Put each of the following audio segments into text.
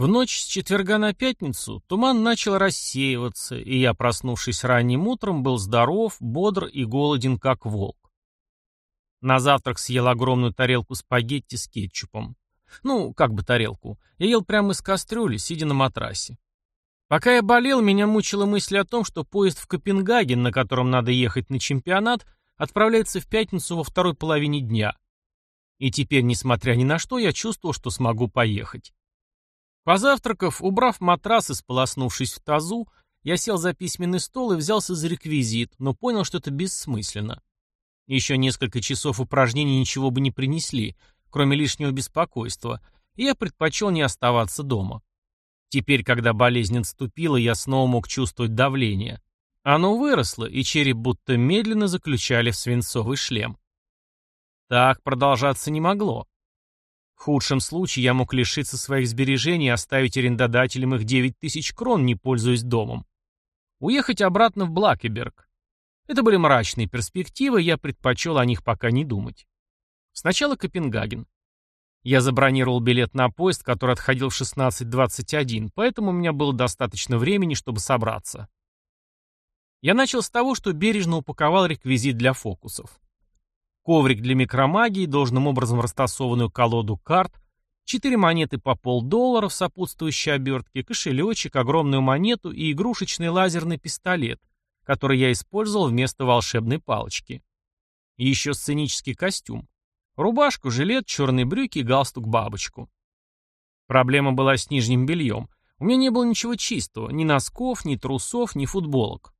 В ночь с четверга на пятницу туман начал рассеиваться, и я, проснувшись ранним утром, был здоров, бодр и голоден, как волк. На завтрак съел огромную тарелку спагетти с кетчупом. Ну, как бы тарелку. Я ел прямо из кастрюли, сидя на матрасе. Пока я болел, меня мучила мысль о том, что поезд в Копенгаген, на котором надо ехать на чемпионат, отправляется в пятницу во второй половине дня. И теперь, несмотря ни на что, я чувствовал, что смогу поехать. Позавтракав, убрав матрас и сполоснувшись в тазу, я сел за письменный стол и взялся за реквизит, но понял, что это бессмысленно. Еще несколько часов упражнений ничего бы не принесли, кроме лишнего беспокойства, и я предпочел не оставаться дома. Теперь, когда болезнь отступила, я снова мог чувствовать давление. Оно выросло, и череп будто медленно заключали в свинцовый шлем. Так продолжаться не могло. В худшем случае я мог лишиться своих сбережений и оставить арендодателям их 9 тысяч крон, не пользуясь домом. Уехать обратно в Блакеберг. Это были мрачные перспективы, я предпочел о них пока не думать. Сначала Копенгаген. Я забронировал билет на поезд, который отходил в 16.21, поэтому у меня было достаточно времени, чтобы собраться. Я начал с того, что бережно упаковал реквизит для фокусов коврик для микромагии, должным образом растасованную колоду карт, четыре монеты по полдоллара в сопутствующей обертке, кошелечек, огромную монету и игрушечный лазерный пистолет, который я использовал вместо волшебной палочки. И еще сценический костюм. Рубашку, жилет, черные брюки и галстук-бабочку. Проблема была с нижним бельем. У меня не было ничего чистого, ни носков, ни трусов, ни футболок.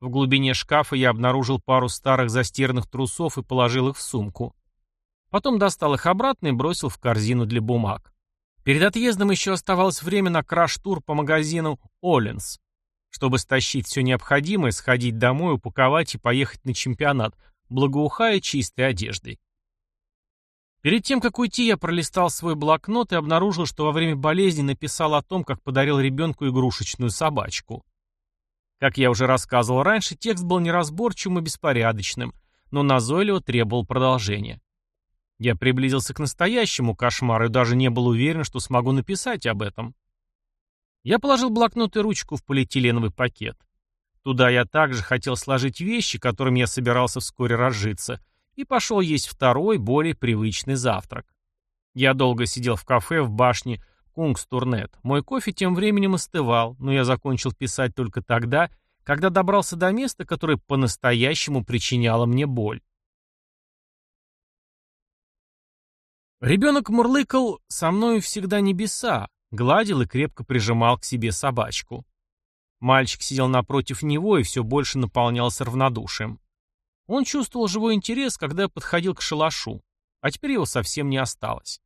В глубине шкафа я обнаружил пару старых застиранных трусов и положил их в сумку. Потом достал их обратно и бросил в корзину для бумаг. Перед отъездом еще оставалось время на краш-тур по магазину «Оленс», чтобы стащить все необходимое, сходить домой, упаковать и поехать на чемпионат, благоухая чистой одеждой. Перед тем, как уйти, я пролистал свой блокнот и обнаружил, что во время болезни написал о том, как подарил ребенку игрушечную собачку. Как я уже рассказывал раньше, текст был неразборчивым и беспорядочным, но назойливо требовал продолжения. Я приблизился к настоящему кошмару и даже не был уверен, что смогу написать об этом. Я положил блокнот и ручку в полиэтиленовый пакет. Туда я также хотел сложить вещи, которыми я собирался вскоре разжиться, и пошел есть второй, более привычный завтрак. Я долго сидел в кафе в башне Кунгстурнет. Мой кофе тем временем остывал, но я закончил писать только тогда, когда добрался до места, которое по-настоящему причиняло мне боль. Ребенок мурлыкал «Со мною всегда небеса», гладил и крепко прижимал к себе собачку. Мальчик сидел напротив него и все больше наполнялся равнодушием. Он чувствовал живой интерес, когда подходил к шалашу, а теперь его совсем не осталось.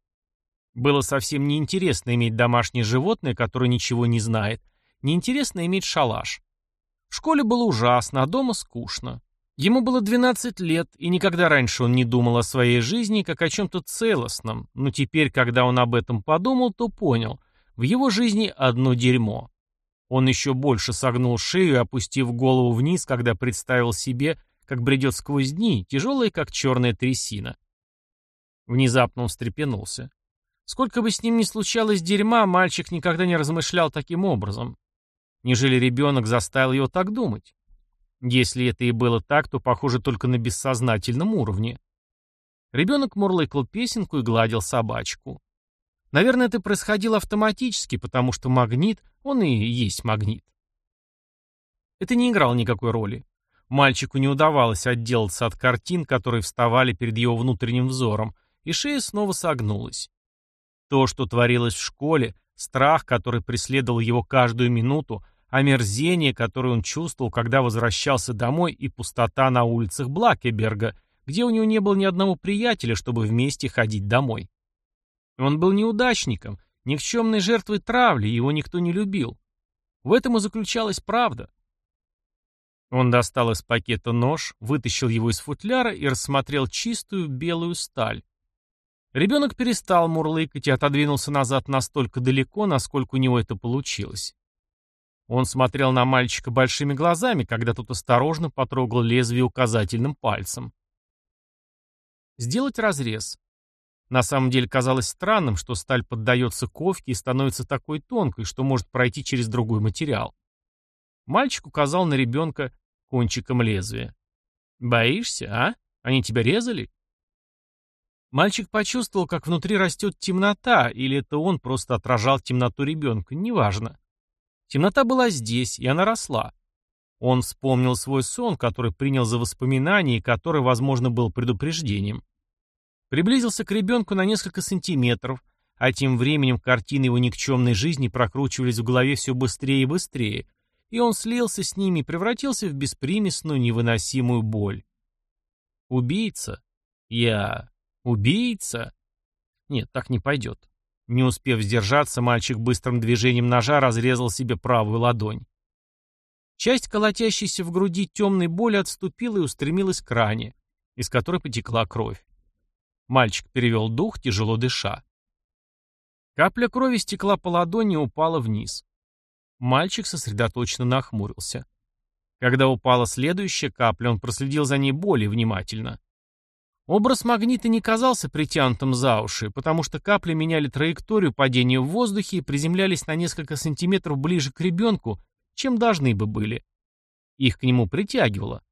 Было совсем неинтересно иметь домашнее животное, которое ничего не знает. Неинтересно иметь шалаш. В школе было ужасно, а дома скучно. Ему было 12 лет, и никогда раньше он не думал о своей жизни как о чем-то целостном, но теперь, когда он об этом подумал, то понял, в его жизни одно дерьмо. Он еще больше согнул шею, опустив голову вниз, когда представил себе, как бредет сквозь дни, тяжелые, как черная трясина. Внезапно он встрепенулся. Сколько бы с ним ни случалось дерьма, мальчик никогда не размышлял таким образом. Нежели ребенок заставил его так думать? Если это и было так, то похоже только на бессознательном уровне. Ребенок мурлыкал песенку и гладил собачку. Наверное, это происходило автоматически, потому что магнит, он и есть магнит. Это не играло никакой роли. Мальчику не удавалось отделаться от картин, которые вставали перед его внутренним взором, и шея снова согнулась. То, что творилось в школе, страх, который преследовал его каждую минуту, омерзение, которое он чувствовал, когда возвращался домой, и пустота на улицах Блакеберга, где у него не было ни одного приятеля, чтобы вместе ходить домой. Он был неудачником, никчемной жертвой травли, его никто не любил. В этом и заключалась правда. Он достал из пакета нож, вытащил его из футляра и рассмотрел чистую белую сталь. Ребенок перестал мурлыкать и отодвинулся назад настолько далеко, насколько у него это получилось. Он смотрел на мальчика большими глазами, когда тот осторожно потрогал лезвие указательным пальцем. Сделать разрез. На самом деле казалось странным, что сталь поддается ковке и становится такой тонкой, что может пройти через другой материал. Мальчик указал на ребенка кончиком лезвия. «Боишься, а? Они тебя резали?» Мальчик почувствовал, как внутри растет темнота, или это он просто отражал темноту ребенка, неважно. Темнота была здесь, и она росла. Он вспомнил свой сон, который принял за воспоминание и который, возможно, был предупреждением. Приблизился к ребенку на несколько сантиметров, а тем временем картины его никчемной жизни прокручивались в голове все быстрее и быстрее, и он слился с ними и превратился в беспримесную невыносимую боль. Убийца? Я... Убийца? Нет, так не пойдет. Не успев сдержаться, мальчик быстрым движением ножа разрезал себе правую ладонь. Часть колотящейся в груди темной боли отступила и устремилась к ране, из которой потекла кровь. Мальчик перевел дух, тяжело дыша. Капля крови стекла по ладони и упала вниз. Мальчик сосредоточенно нахмурился. Когда упала следующая капля, он проследил за ней более внимательно. Образ магнита не казался притянутым за уши, потому что капли меняли траекторию падения в воздухе и приземлялись на несколько сантиметров ближе к ребенку, чем должны бы были. Их к нему притягивало.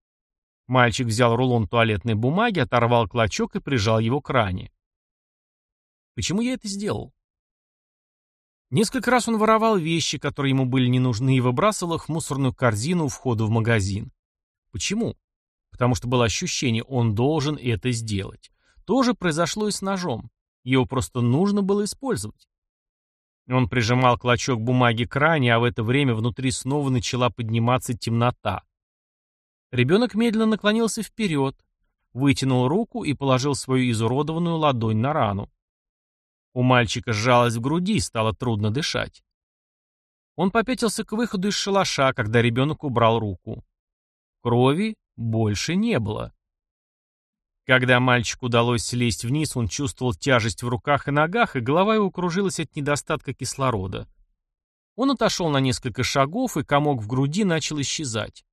Мальчик взял рулон туалетной бумаги, оторвал клочок и прижал его к ране. Почему я это сделал? Несколько раз он воровал вещи, которые ему были не нужны, и выбрасывал их в мусорную корзину у входа в магазин. Почему? Потому что было ощущение, он должен это сделать. То же произошло и с ножом. Его просто нужно было использовать. Он прижимал клочок бумаги к ране, а в это время внутри снова начала подниматься темнота. Ребенок медленно наклонился вперед, вытянул руку и положил свою изуродованную ладонь на рану. У мальчика сжалось в груди, стало трудно дышать. Он попятился к выходу из шалаша, когда ребенок убрал руку. Крови больше не было. Когда мальчику удалось слезть вниз, он чувствовал тяжесть в руках и ногах, и голова его кружилась от недостатка кислорода. Он отошел на несколько шагов, и комок в груди начал исчезать.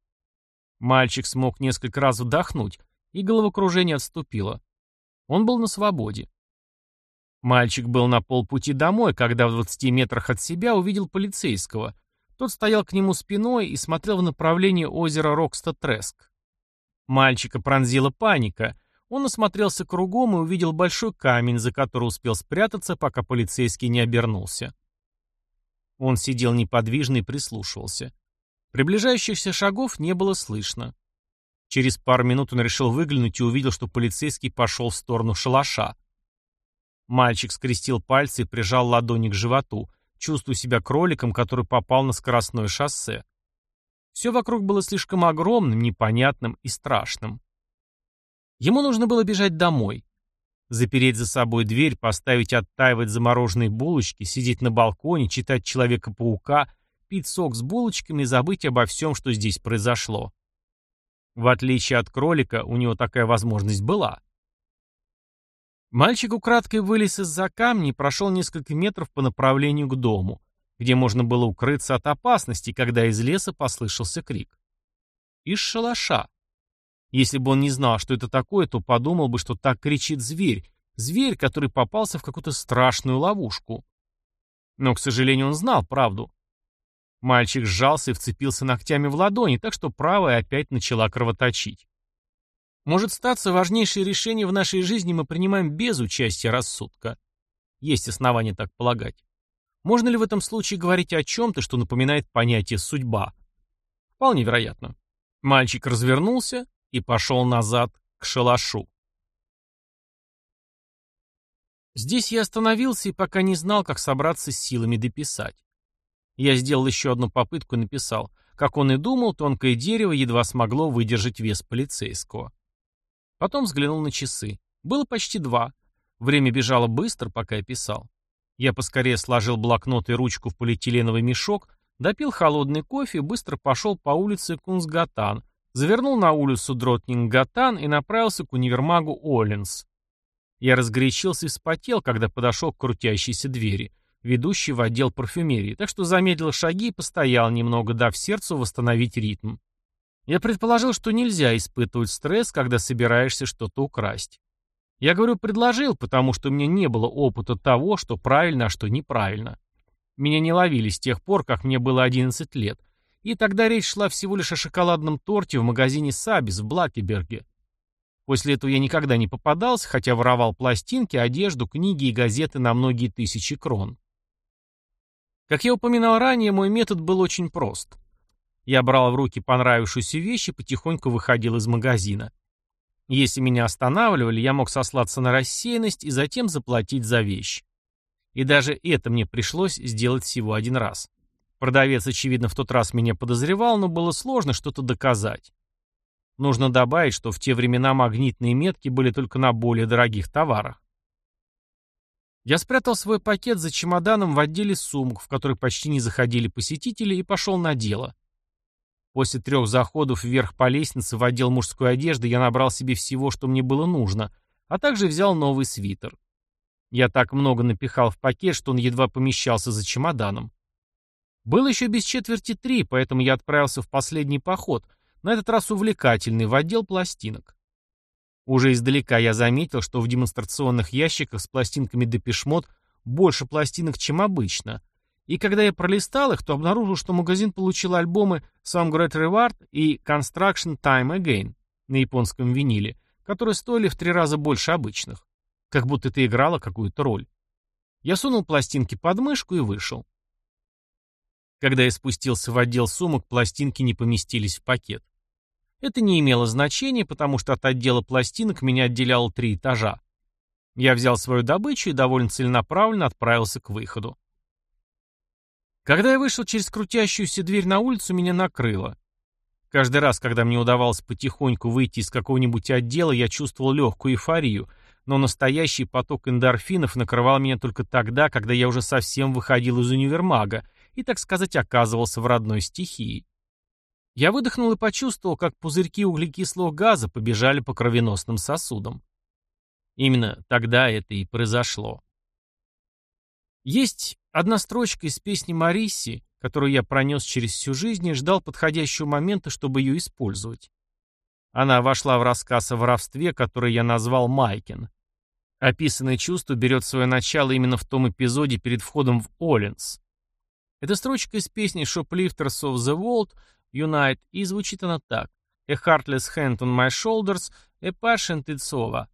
Мальчик смог несколько раз вдохнуть, и головокружение отступило. Он был на свободе. Мальчик был на полпути домой, когда в 20 метрах от себя увидел полицейского. Тот стоял к нему спиной и смотрел в направлении озера Рокста-Треск. Мальчика пронзила паника. Он осмотрелся кругом и увидел большой камень, за который успел спрятаться, пока полицейский не обернулся. Он сидел неподвижно и прислушивался. Приближающихся шагов не было слышно. Через пару минут он решил выглянуть и увидел, что полицейский пошел в сторону шалаша. Мальчик скрестил пальцы и прижал ладони к животу, чувствуя себя кроликом, который попал на скоростное шоссе. Все вокруг было слишком огромным, непонятным и страшным. Ему нужно было бежать домой. Запереть за собой дверь, поставить оттаивать замороженные булочки, сидеть на балконе, читать Человека-паука, пить сок с булочками и забыть обо всем, что здесь произошло. В отличие от кролика, у него такая возможность была. Мальчик украдкой вылез из-за камня и прошел несколько метров по направлению к дому где можно было укрыться от опасности, когда из леса послышался крик. Из шалаша. Если бы он не знал, что это такое, то подумал бы, что так кричит зверь, зверь, который попался в какую-то страшную ловушку. Но, к сожалению, он знал правду. Мальчик сжался и вцепился ногтями в ладони, так что правая опять начала кровоточить. Может статься, важнейшие решения в нашей жизни мы принимаем без участия рассудка. Есть основания так полагать. Можно ли в этом случае говорить о чем-то, что напоминает понятие «судьба»? Вполне вероятно. Мальчик развернулся и пошел назад к шалашу. Здесь я остановился и пока не знал, как собраться с силами дописать. Я сделал еще одну попытку и написал. Как он и думал, тонкое дерево едва смогло выдержать вес полицейского. Потом взглянул на часы. Было почти два. Время бежало быстро, пока я писал. Я поскорее сложил блокнот и ручку в полиэтиленовый мешок, допил холодный кофе и быстро пошел по улице Кунсгатан, завернул на улицу Дротнингатан и направился к универмагу Оленс. Я разгорячился и вспотел, когда подошел к крутящейся двери, ведущей в отдел парфюмерии, так что замедлил шаги и постоял немного, дав сердцу восстановить ритм. Я предположил, что нельзя испытывать стресс, когда собираешься что-то украсть. Я говорю «предложил», потому что у меня не было опыта того, что правильно, а что неправильно. Меня не ловили с тех пор, как мне было 11 лет. И тогда речь шла всего лишь о шоколадном торте в магазине «Сабис» в Блакеберге. После этого я никогда не попадался, хотя воровал пластинки, одежду, книги и газеты на многие тысячи крон. Как я упоминал ранее, мой метод был очень прост. Я брал в руки понравившуюся вещь и потихоньку выходил из магазина. Если меня останавливали, я мог сослаться на рассеянность и затем заплатить за вещь. И даже это мне пришлось сделать всего один раз. Продавец, очевидно, в тот раз меня подозревал, но было сложно что-то доказать. Нужно добавить, что в те времена магнитные метки были только на более дорогих товарах. Я спрятал свой пакет за чемоданом в отделе сумок, в который почти не заходили посетители, и пошел на дело. После трех заходов вверх по лестнице в отдел мужской одежды я набрал себе всего, что мне было нужно, а также взял новый свитер. Я так много напихал в пакет, что он едва помещался за чемоданом. Было еще без четверти три, поэтому я отправился в последний поход, на этот раз увлекательный, в отдел пластинок. Уже издалека я заметил, что в демонстрационных ящиках с пластинками Депешмот больше пластинок, чем обычно — и когда я пролистал их, то обнаружил, что магазин получил альбомы Some Great Reward и Construction Time Again на японском виниле, которые стоили в три раза больше обычных. Как будто это играло какую-то роль. Я сунул пластинки под мышку и вышел. Когда я спустился в отдел сумок, пластинки не поместились в пакет. Это не имело значения, потому что от отдела пластинок меня отделяло три этажа. Я взял свою добычу и довольно целенаправленно отправился к выходу. Когда я вышел через крутящуюся дверь на улицу, меня накрыло. Каждый раз, когда мне удавалось потихоньку выйти из какого-нибудь отдела, я чувствовал легкую эйфорию, но настоящий поток эндорфинов накрывал меня только тогда, когда я уже совсем выходил из универмага и, так сказать, оказывался в родной стихии. Я выдохнул и почувствовал, как пузырьки углекислого газа побежали по кровеносным сосудам. Именно тогда это и произошло. Есть одна строчка из песни Марисси, которую я пронес через всю жизнь и ждал подходящего момента, чтобы ее использовать. Она вошла в рассказ о воровстве, который я назвал «Майкин». Описанное чувство берет свое начало именно в том эпизоде перед входом в Оленс. Эта строчка из песни «Shoplifters of the World Unite» и звучит она так. «A heartless hand on my shoulders, a passion it's over».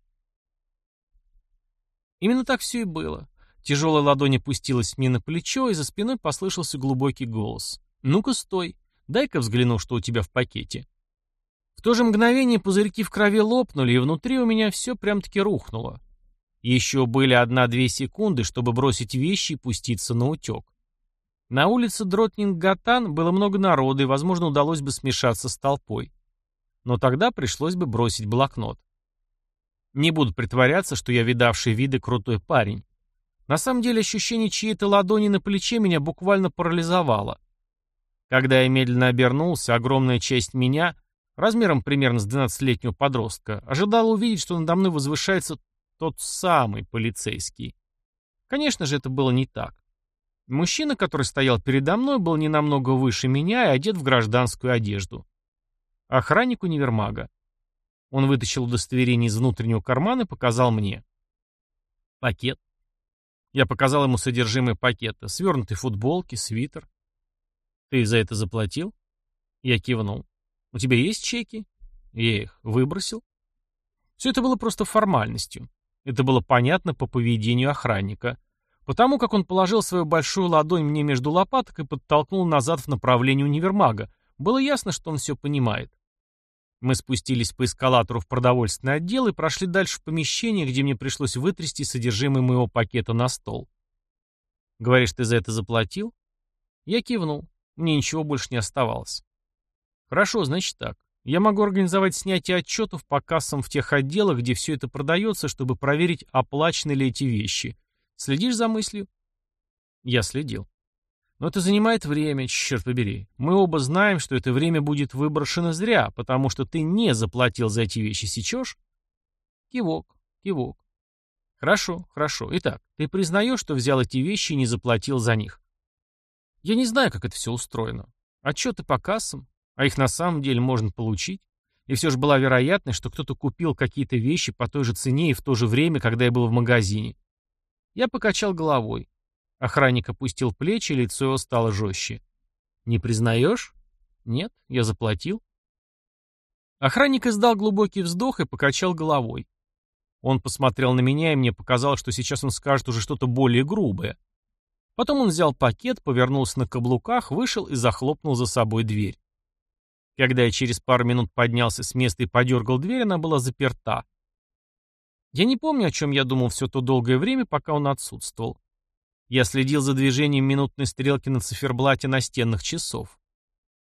Именно так все и было. Тяжелая ладонь опустилась мне на плечо, и за спиной послышался глубокий голос. «Ну-ка, стой. Дай-ка взгляну, что у тебя в пакете». В то же мгновение пузырьки в крови лопнули, и внутри у меня все прям-таки рухнуло. Еще были одна-две секунды, чтобы бросить вещи и пуститься на утек. На улице Дротнинг-Гатан было много народа, и, возможно, удалось бы смешаться с толпой. Но тогда пришлось бы бросить блокнот. Не буду притворяться, что я видавший виды крутой парень. На самом деле ощущение чьей-то ладони на плече меня буквально парализовало. Когда я медленно обернулся, огромная часть меня, размером примерно с 12-летнего подростка, ожидала увидеть, что надо мной возвышается тот самый полицейский. Конечно же, это было не так. Мужчина, который стоял передо мной, был не намного выше меня и одет в гражданскую одежду. Охранник универмага. Он вытащил удостоверение из внутреннего кармана и показал мне. Пакет. Я показал ему содержимое пакета. Свернутые футболки, свитер. Ты за это заплатил? Я кивнул. У тебя есть чеки? Я их выбросил. Все это было просто формальностью. Это было понятно по поведению охранника. Потому как он положил свою большую ладонь мне между лопаток и подтолкнул назад в направлении универмага, было ясно, что он все понимает. Мы спустились по эскалатору в продовольственный отдел и прошли дальше в помещение, где мне пришлось вытрясти содержимое моего пакета на стол. «Говоришь, ты за это заплатил?» Я кивнул. Мне ничего больше не оставалось. «Хорошо, значит так. Я могу организовать снятие отчетов по кассам в тех отделах, где все это продается, чтобы проверить, оплачены ли эти вещи. Следишь за мыслью?» Я следил. Но это занимает время, черт побери. Мы оба знаем, что это время будет выброшено зря, потому что ты не заплатил за эти вещи, сечешь? Кивок, кивок. Хорошо, хорошо. Итак, ты признаешь, что взял эти вещи и не заплатил за них? Я не знаю, как это все устроено. Отчеты по кассам, а их на самом деле можно получить. И все же была вероятность, что кто-то купил какие-то вещи по той же цене и в то же время, когда я был в магазине. Я покачал головой. Охранник опустил плечи, лицо его стало жестче. «Не признаешь?» «Нет, я заплатил». Охранник издал глубокий вздох и покачал головой. Он посмотрел на меня, и мне показалось, что сейчас он скажет уже что-то более грубое. Потом он взял пакет, повернулся на каблуках, вышел и захлопнул за собой дверь. Когда я через пару минут поднялся с места и подергал дверь, она была заперта. Я не помню, о чем я думал все то долгое время, пока он отсутствовал. Я следил за движением минутной стрелки на циферблате настенных часов.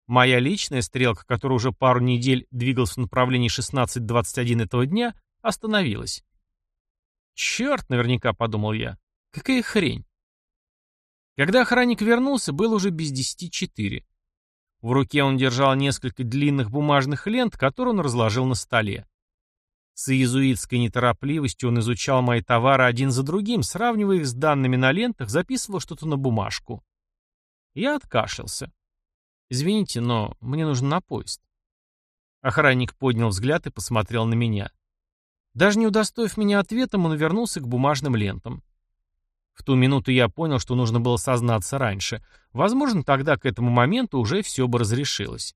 Моя личная стрелка, которая уже пару недель двигалась в направлении 16.21 этого дня, остановилась. «Черт, наверняка», — подумал я, — «какая хрень». Когда охранник вернулся, было уже без десяти четыре. В руке он держал несколько длинных бумажных лент, которые он разложил на столе. С иезуитской неторопливостью он изучал мои товары один за другим, сравнивая их с данными на лентах, записывал что-то на бумажку. Я откашлялся. «Извините, но мне нужно на поезд». Охранник поднял взгляд и посмотрел на меня. Даже не удостоив меня ответом, он вернулся к бумажным лентам. В ту минуту я понял, что нужно было сознаться раньше. Возможно, тогда к этому моменту уже все бы разрешилось.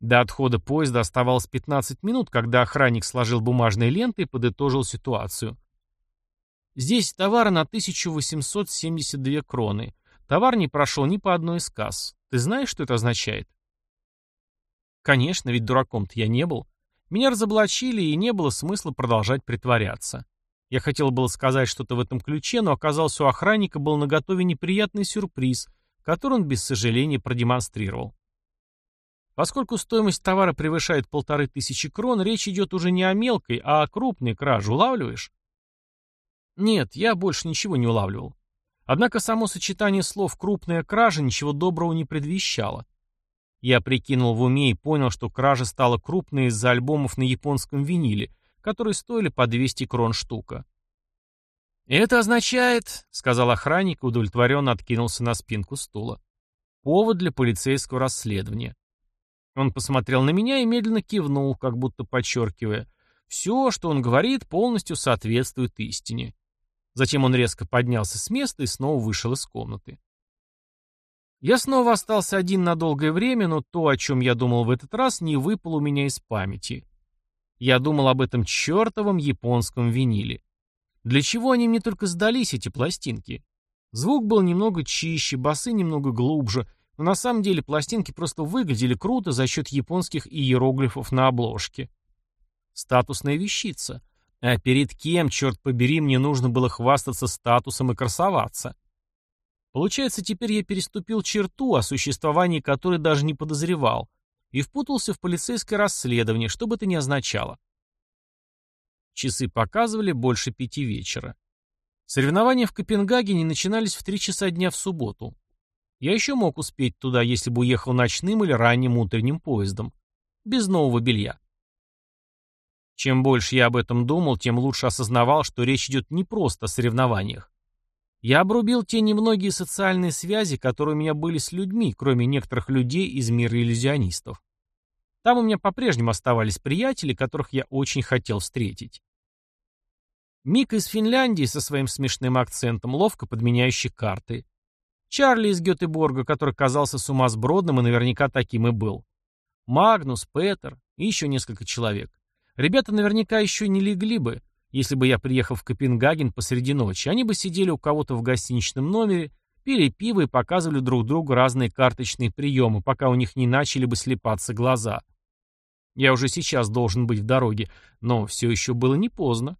До отхода поезда оставалось 15 минут, когда охранник сложил бумажные ленты и подытожил ситуацию. Здесь товары на 1872 кроны. Товар не прошел ни по одной из касс. Ты знаешь, что это означает? Конечно, ведь дураком-то я не был. Меня разоблачили, и не было смысла продолжать притворяться. Я хотел было сказать что-то в этом ключе, но оказался у охранника был наготове неприятный сюрприз, который он без сожаления продемонстрировал. Поскольку стоимость товара превышает полторы тысячи крон, речь идет уже не о мелкой, а о крупной краже, улавливаешь? Нет, я больше ничего не улавливал. Однако само сочетание слов «крупная кража» ничего доброго не предвещало. Я прикинул в уме и понял, что кража стала крупной из-за альбомов на японском виниле, которые стоили по 200 крон штука. «Это означает», — сказал охранник и удовлетворенно откинулся на спинку стула, «повод для полицейского расследования». Он посмотрел на меня и медленно кивнул, как будто подчеркивая, «все, что он говорит, полностью соответствует истине». Затем он резко поднялся с места и снова вышел из комнаты. Я снова остался один на долгое время, но то, о чем я думал в этот раз, не выпало у меня из памяти. Я думал об этом чертовом японском виниле. Для чего они мне только сдались, эти пластинки? Звук был немного чище, басы немного глубже, но на самом деле пластинки просто выглядели круто за счет японских иероглифов на обложке. Статусная вещица. А перед кем, черт побери, мне нужно было хвастаться статусом и красоваться? Получается, теперь я переступил черту, о существовании которой даже не подозревал, и впутался в полицейское расследование, что бы это ни означало. Часы показывали больше пяти вечера. Соревнования в Копенгагене начинались в три часа дня в субботу. Я еще мог успеть туда, если бы уехал ночным или ранним утренним поездом. Без нового белья. Чем больше я об этом думал, тем лучше осознавал, что речь идет не просто о соревнованиях. Я обрубил те немногие социальные связи, которые у меня были с людьми, кроме некоторых людей из мира иллюзионистов. Там у меня по-прежнему оставались приятели, которых я очень хотел встретить. Мика из Финляндии со своим смешным акцентом, ловко подменяющий карты. Чарли из Гетеборга, который казался сумасбродным и наверняка таким и был. Магнус, Петер и еще несколько человек. Ребята наверняка еще не легли бы, если бы я приехал в Копенгаген посреди ночи, они бы сидели у кого-то в гостиничном номере, пили пиво и показывали друг другу разные карточные приемы, пока у них не начали бы слепаться глаза. Я уже сейчас должен быть в дороге, но все еще было не поздно.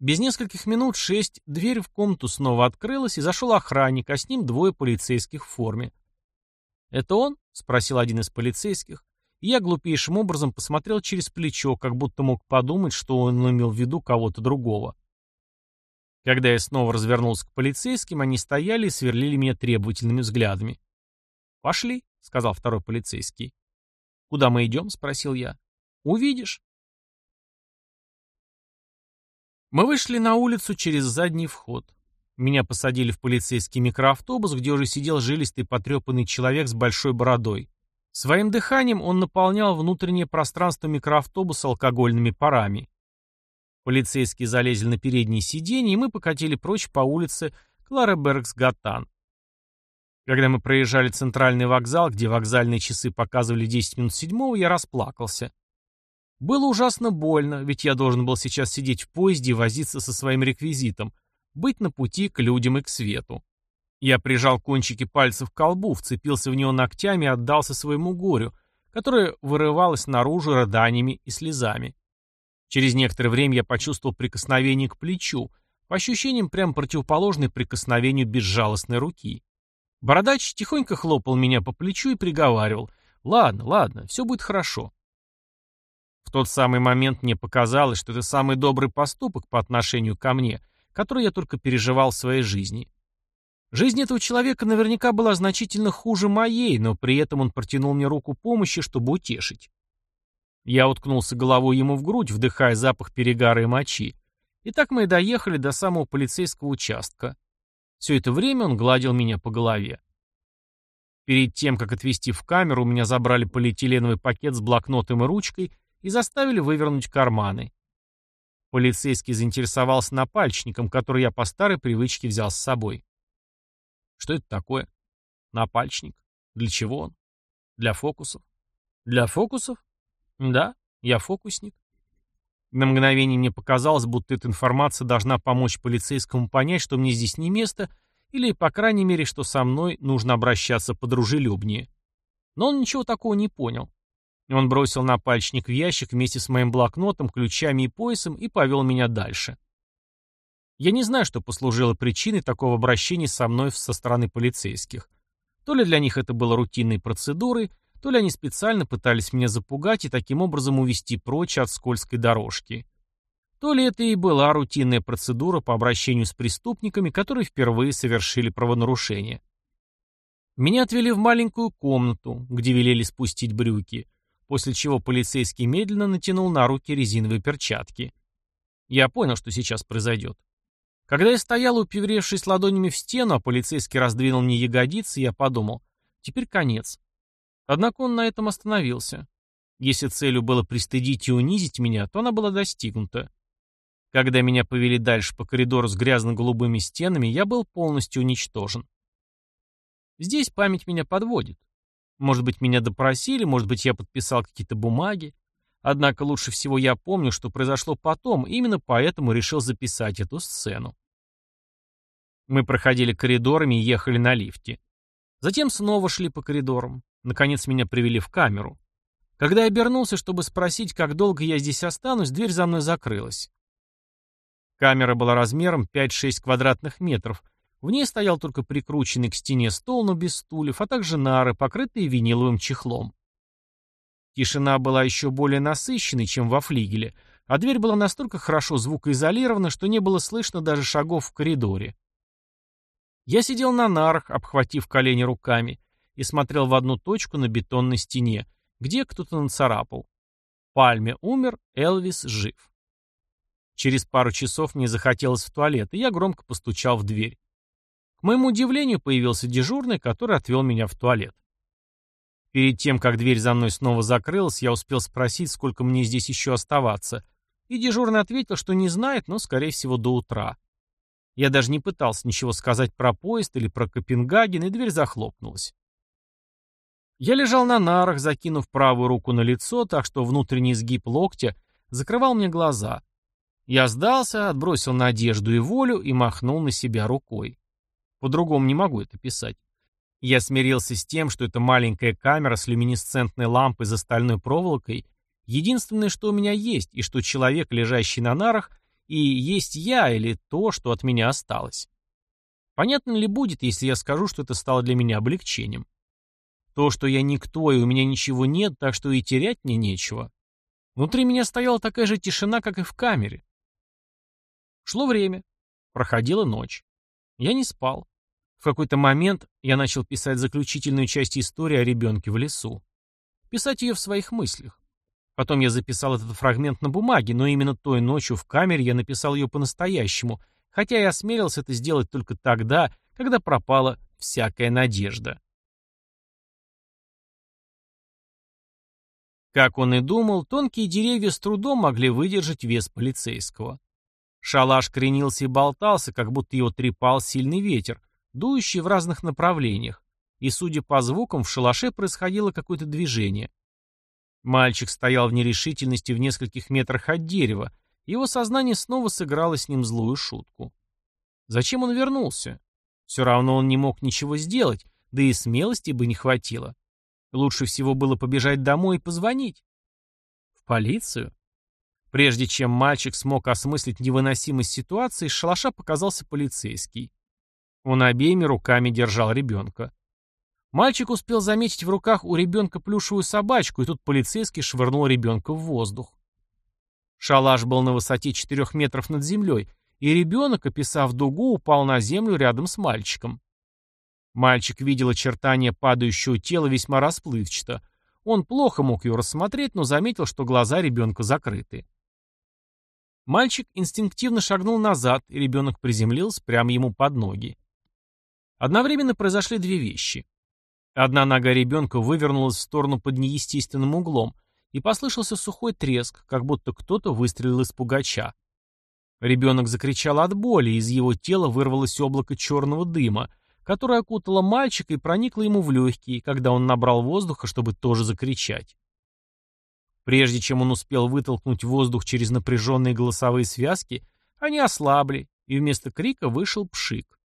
Без нескольких минут шесть дверь в комнату снова открылась, и зашел охранник, а с ним двое полицейских в форме. «Это он?» — спросил один из полицейских я глупейшим образом посмотрел через плечо, как будто мог подумать, что он имел в виду кого-то другого. Когда я снова развернулся к полицейским, они стояли и сверлили меня требовательными взглядами. «Пошли», — сказал второй полицейский. «Куда мы идем?» — спросил я. «Увидишь». Мы вышли на улицу через задний вход. Меня посадили в полицейский микроавтобус, где уже сидел жилистый потрепанный человек с большой бородой Своим дыханием он наполнял внутреннее пространство микроавтобуса алкогольными парами. Полицейские залезли на переднее сиденье, и мы покатили прочь по улице Кларебергс-Гатан. Когда мы проезжали центральный вокзал, где вокзальные часы показывали 10 минут седьмого, я расплакался. Было ужасно больно, ведь я должен был сейчас сидеть в поезде и возиться со своим реквизитом, быть на пути к людям и к свету. Я прижал кончики пальцев к колбу, вцепился в него ногтями и отдался своему горю, которое вырывалось наружу рыданиями и слезами. Через некоторое время я почувствовал прикосновение к плечу, по ощущениям прямо противоположное прикосновению безжалостной руки. Бородач тихонько хлопал меня по плечу и приговаривал «Ладно, ладно, все будет хорошо». В тот самый момент мне показалось, что это самый добрый поступок по отношению ко мне, который я только переживал в своей жизни. Жизнь этого человека наверняка была значительно хуже моей, но при этом он протянул мне руку помощи, чтобы утешить. Я уткнулся головой ему в грудь, вдыхая запах перегара и мочи. И так мы и доехали до самого полицейского участка. Все это время он гладил меня по голове. Перед тем, как отвезти в камеру, у меня забрали полиэтиленовый пакет с блокнотом и ручкой и заставили вывернуть карманы. Полицейский заинтересовался напальчником, который я по старой привычке взял с собой. Что это такое? Напальчник. Для чего он? Для фокусов. Для фокусов? Да, я фокусник. На мгновение мне показалось, будто эта информация должна помочь полицейскому понять, что мне здесь не место, или, по крайней мере, что со мной нужно обращаться подружелюбнее. Но он ничего такого не понял. Он бросил напальчник в ящик вместе с моим блокнотом, ключами и поясом и повел меня дальше. Я не знаю, что послужило причиной такого обращения со мной со стороны полицейских. То ли для них это было рутинной процедурой, то ли они специально пытались меня запугать и таким образом увести прочь от скользкой дорожки. То ли это и была рутинная процедура по обращению с преступниками, которые впервые совершили правонарушение. Меня отвели в маленькую комнату, где велели спустить брюки, после чего полицейский медленно натянул на руки резиновые перчатки. Я понял, что сейчас произойдет. Когда я стоял, уперевшись ладонями в стену, а полицейский раздвинул мне ягодицы, я подумал, теперь конец. Однако он на этом остановился. Если целью было пристыдить и унизить меня, то она была достигнута. Когда меня повели дальше по коридору с грязно-голубыми стенами, я был полностью уничтожен. Здесь память меня подводит. Может быть, меня допросили, может быть, я подписал какие-то бумаги. Однако лучше всего я помню, что произошло потом, именно поэтому решил записать эту сцену. Мы проходили коридорами и ехали на лифте. Затем снова шли по коридорам. Наконец меня привели в камеру. Когда я обернулся, чтобы спросить, как долго я здесь останусь, дверь за мной закрылась. Камера была размером 5-6 квадратных метров. В ней стоял только прикрученный к стене стол, но без стульев, а также нары, покрытые виниловым чехлом. Тишина была еще более насыщенной, чем во флигеле, а дверь была настолько хорошо звукоизолирована, что не было слышно даже шагов в коридоре. Я сидел на нарах, обхватив колени руками, и смотрел в одну точку на бетонной стене, где кто-то нацарапал. Пальме умер, Элвис жив. Через пару часов мне захотелось в туалет, и я громко постучал в дверь. К моему удивлению появился дежурный, который отвел меня в туалет. Перед тем, как дверь за мной снова закрылась, я успел спросить, сколько мне здесь еще оставаться, и дежурный ответил, что не знает, но, скорее всего, до утра. Я даже не пытался ничего сказать про поезд или про Копенгаген, и дверь захлопнулась. Я лежал на нарах, закинув правую руку на лицо, так что внутренний сгиб локтя закрывал мне глаза. Я сдался, отбросил надежду и волю и махнул на себя рукой. По-другому не могу это писать. Я смирился с тем, что эта маленькая камера с люминесцентной лампой за стальной проволокой — единственное, что у меня есть, и что человек, лежащий на нарах, и есть я или то, что от меня осталось. Понятно ли будет, если я скажу, что это стало для меня облегчением? То, что я никто и у меня ничего нет, так что и терять мне нечего. Внутри меня стояла такая же тишина, как и в камере. Шло время. Проходила ночь. Я не спал. В какой-то момент я начал писать заключительную часть истории о ребенке в лесу. Писать ее в своих мыслях. Потом я записал этот фрагмент на бумаге, но именно той ночью в камере я написал ее по-настоящему, хотя я осмелился это сделать только тогда, когда пропала всякая надежда. Как он и думал, тонкие деревья с трудом могли выдержать вес полицейского. Шалаш кренился и болтался, как будто его трепал сильный ветер, дующий в разных направлениях, и, судя по звукам, в шалаше происходило какое-то движение. Мальчик стоял в нерешительности в нескольких метрах от дерева, его сознание снова сыграло с ним злую шутку. Зачем он вернулся? Все равно он не мог ничего сделать, да и смелости бы не хватило. Лучше всего было побежать домой и позвонить. В полицию? Прежде чем мальчик смог осмыслить невыносимость ситуации, из шалаша показался полицейский. Он обеими руками держал ребенка. Мальчик успел заметить в руках у ребенка плюшевую собачку, и тут полицейский швырнул ребенка в воздух. Шалаш был на высоте 4 метров над землей, и ребенок, описав дугу, упал на землю рядом с мальчиком. Мальчик видел очертания падающего тела весьма расплывчато. Он плохо мог ее рассмотреть, но заметил, что глаза ребенка закрыты. Мальчик инстинктивно шагнул назад, и ребенок приземлился прямо ему под ноги. Одновременно произошли две вещи. Одна нога ребенка вывернулась в сторону под неестественным углом, и послышался сухой треск, как будто кто-то выстрелил из пугача. Ребенок закричал от боли, и из его тела вырвалось облако черного дыма, которое окутало мальчика и проникло ему в легкие, когда он набрал воздуха, чтобы тоже закричать. Прежде чем он успел вытолкнуть воздух через напряженные голосовые связки, они ослабли, и вместо крика вышел пшик.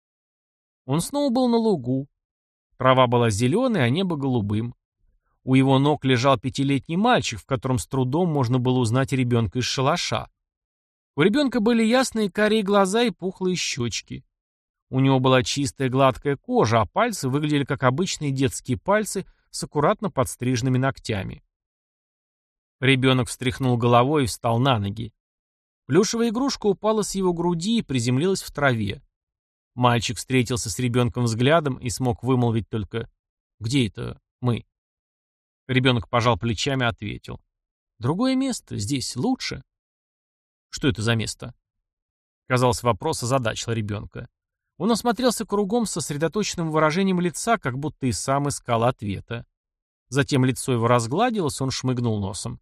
Он снова был на лугу. Трава была зеленой, а небо голубым. У его ног лежал пятилетний мальчик, в котором с трудом можно было узнать ребенка из шалаша. У ребенка были ясные карие глаза и пухлые щечки. У него была чистая гладкая кожа, а пальцы выглядели как обычные детские пальцы с аккуратно подстриженными ногтями. Ребенок встряхнул головой и встал на ноги. Плюшевая игрушка упала с его груди и приземлилась в траве. Мальчик встретился с ребенком взглядом и смог вымолвить только «Где это мы?». Ребенок пожал плечами и ответил «Другое место, здесь лучше». «Что это за место?» Казалось, вопрос озадачил ребенка. Он осмотрелся кругом с сосредоточенным выражением лица, как будто и сам искал ответа. Затем лицо его разгладилось, он шмыгнул носом.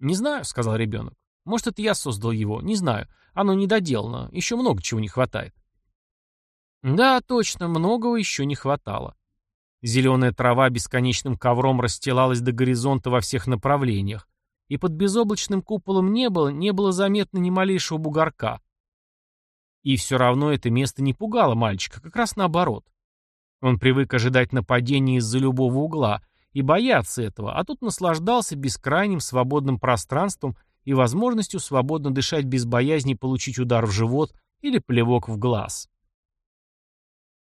«Не знаю», — сказал ребенок. «Может, это я создал его, не знаю. Оно недоделано, еще много чего не хватает». Да, точно, многого еще не хватало. Зеленая трава бесконечным ковром расстилалась до горизонта во всех направлениях, и под безоблачным куполом неба не было заметно ни малейшего бугорка. И все равно это место не пугало мальчика, как раз наоборот. Он привык ожидать нападения из-за любого угла, и бояться этого, а тут наслаждался бескрайним свободным пространством и возможностью свободно дышать без боязни получить удар в живот или плевок в глаз.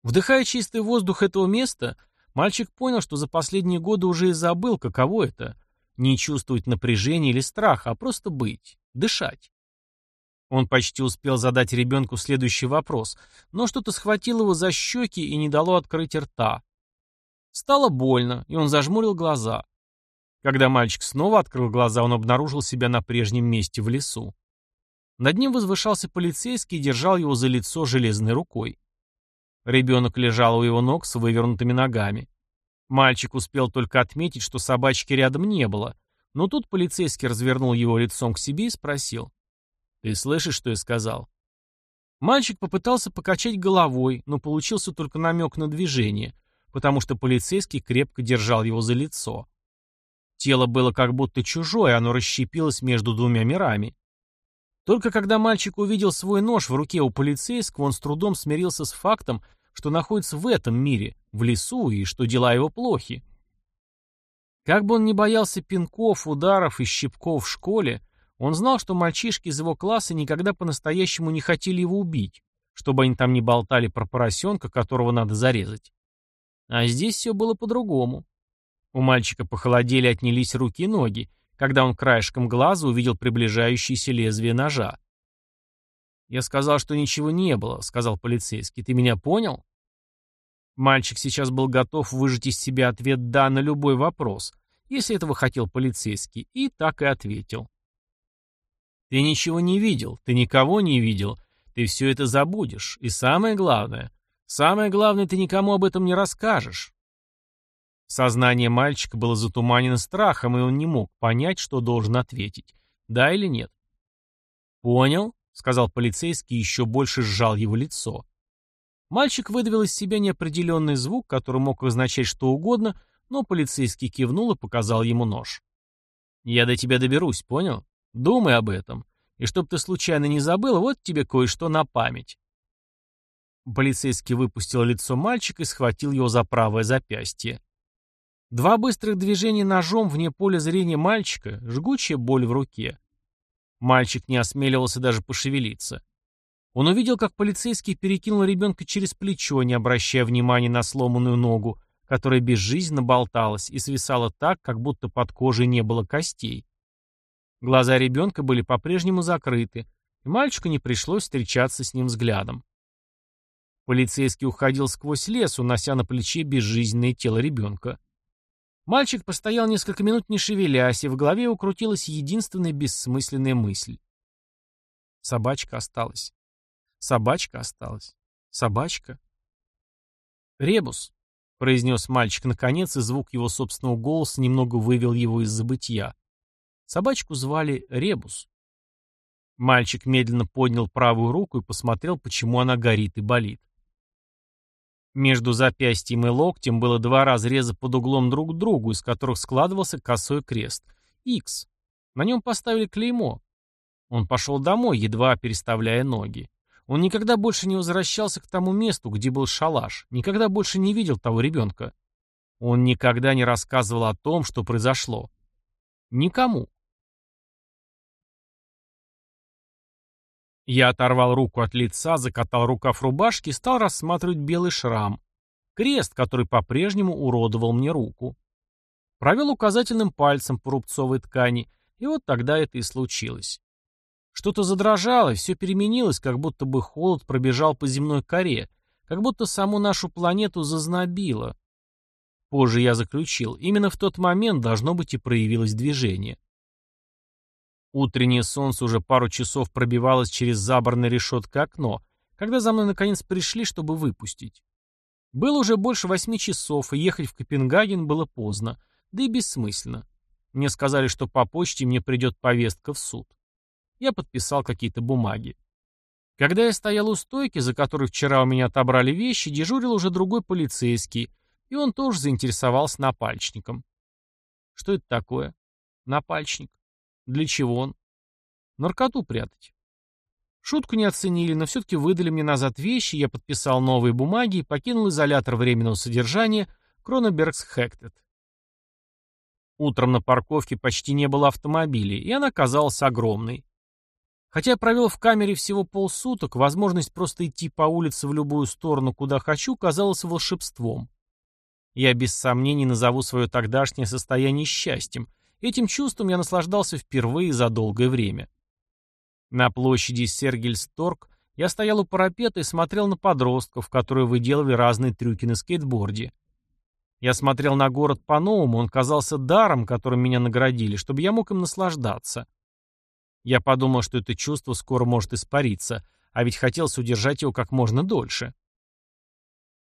Вдыхая чистый воздух этого места, мальчик понял, что за последние годы уже и забыл, каково это — не чувствовать напряжения или страха, а просто быть, дышать. Он почти успел задать ребенку следующий вопрос, но что-то схватило его за щеки и не дало открыть рта. Стало больно, и он зажмурил глаза. Когда мальчик снова открыл глаза, он обнаружил себя на прежнем месте в лесу. Над ним возвышался полицейский и держал его за лицо железной рукой. Ребенок лежал у его ног с вывернутыми ногами. Мальчик успел только отметить, что собачки рядом не было, но тут полицейский развернул его лицом к себе и спросил. «Ты слышишь, что я сказал?» Мальчик попытался покачать головой, но получился только намек на движение, потому что полицейский крепко держал его за лицо. Тело было как будто чужое, оно расщепилось между двумя мирами. Только когда мальчик увидел свой нож в руке у полицейского, он с трудом смирился с фактом, что находится в этом мире, в лесу, и что дела его плохи. Как бы он ни боялся пинков, ударов и щипков в школе, он знал, что мальчишки из его класса никогда по-настоящему не хотели его убить, чтобы они там не болтали про поросенка, которого надо зарезать. А здесь все было по-другому. У мальчика похолодели отнялись руки и ноги, когда он краешком глаза увидел приближающееся лезвие ножа. «Я сказал, что ничего не было», — сказал полицейский. «Ты меня понял?» Мальчик сейчас был готов выжать из себя ответ «да» на любой вопрос, если этого хотел полицейский, и так и ответил. «Ты ничего не видел, ты никого не видел, ты все это забудешь, и самое главное, Самое главное, ты никому об этом не расскажешь. Сознание мальчика было затуманено страхом, и он не мог понять, что должен ответить. Да или нет? «Понял», — сказал полицейский и еще больше сжал его лицо. Мальчик выдавил из себя неопределенный звук, который мог означать что угодно, но полицейский кивнул и показал ему нож. «Я до тебя доберусь, понял? Думай об этом. И чтоб ты случайно не забыл, вот тебе кое-что на память». Полицейский выпустил лицо мальчика и схватил его за правое запястье. Два быстрых движения ножом вне поля зрения мальчика, жгучая боль в руке. Мальчик не осмеливался даже пошевелиться. Он увидел, как полицейский перекинул ребенка через плечо, не обращая внимания на сломанную ногу, которая безжизненно болталась и свисала так, как будто под кожей не было костей. Глаза ребенка были по-прежнему закрыты, и мальчику не пришлось встречаться с ним взглядом. Полицейский уходил сквозь лес, унося на плече безжизненное тело ребенка. Мальчик постоял несколько минут не шевелясь, и в голове укрутилась единственная бессмысленная мысль. Собачка осталась. Собачка осталась. Собачка. «Ребус», — произнес мальчик наконец, и звук его собственного голоса немного вывел его из забытья. Собачку звали Ребус. Мальчик медленно поднял правую руку и посмотрел, почему она горит и болит. Между запястьем и локтем было два разреза под углом друг к другу, из которых складывался косой крест. X. На нем поставили клеймо. Он пошел домой, едва переставляя ноги. Он никогда больше не возвращался к тому месту, где был шалаш, никогда больше не видел того ребенка. Он никогда не рассказывал о том, что произошло. Никому. Я оторвал руку от лица, закатал рукав рубашки и стал рассматривать белый шрам. Крест, который по-прежнему уродовал мне руку. Провел указательным пальцем по рубцовой ткани, и вот тогда это и случилось. Что-то задрожало, все переменилось, как будто бы холод пробежал по земной коре, как будто саму нашу планету зазнобило. Позже я заключил, именно в тот момент должно быть и проявилось движение. Утреннее солнце уже пару часов пробивалось через забранное решеткой окно, когда за мной наконец пришли, чтобы выпустить. Было уже больше восьми часов, и ехать в Копенгаген было поздно, да и бессмысленно. Мне сказали, что по почте мне придет повестка в суд. Я подписал какие-то бумаги. Когда я стоял у стойки, за которой вчера у меня отобрали вещи, дежурил уже другой полицейский, и он тоже заинтересовался напальчником. Что это такое? Напальчник. Для чего он? Наркоту прятать. Шутку не оценили, но все-таки выдали мне назад вещи, я подписал новые бумаги и покинул изолятор временного содержания Кронобергс Хектед. Утром на парковке почти не было автомобилей, и она казалась огромной. Хотя я провел в камере всего полсуток, возможность просто идти по улице в любую сторону, куда хочу, казалась волшебством. Я без сомнений назову свое тогдашнее состояние счастьем, Этим чувством я наслаждался впервые за долгое время. На площади Сергельсторг я стоял у парапета и смотрел на подростков, которые выделывали разные трюки на скейтборде. Я смотрел на город по-новому, он казался даром, которым меня наградили, чтобы я мог им наслаждаться. Я подумал, что это чувство скоро может испариться, а ведь хотелось удержать его как можно дольше.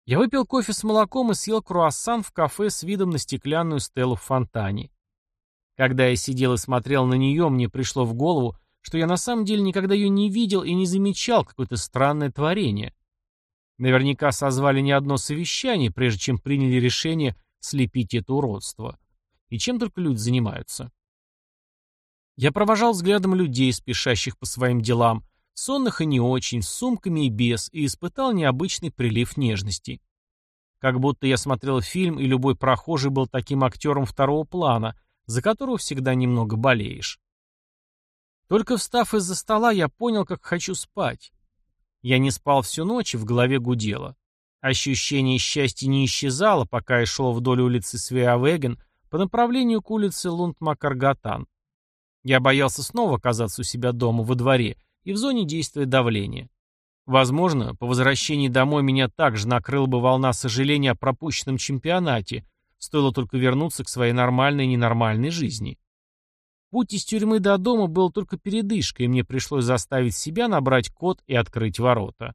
Я выпил кофе с молоком и съел круассан в кафе с видом на стеклянную стелу в фонтане. Когда я сидел и смотрел на нее, мне пришло в голову, что я на самом деле никогда ее не видел и не замечал какое-то странное творение. Наверняка созвали не одно совещание, прежде чем приняли решение слепить это уродство. И чем только люди занимаются. Я провожал взглядом людей, спешащих по своим делам, сонных и не очень, с сумками и без, и испытал необычный прилив нежности. Как будто я смотрел фильм, и любой прохожий был таким актером второго плана, за которого всегда немного болеешь. Только встав из-за стола, я понял, как хочу спать. Я не спал всю ночь, и в голове гудело. Ощущение счастья не исчезало, пока я шел вдоль улицы Свеавеген по направлению к улице Лунд-Макаргатан. Я боялся снова оказаться у себя дома, во дворе, и в зоне действия давления. Возможно, по возвращении домой меня также накрыла бы волна сожаления о пропущенном чемпионате, Стоило только вернуться к своей нормальной и ненормальной жизни. Путь из тюрьмы до дома был только передышкой, и мне пришлось заставить себя набрать код и открыть ворота.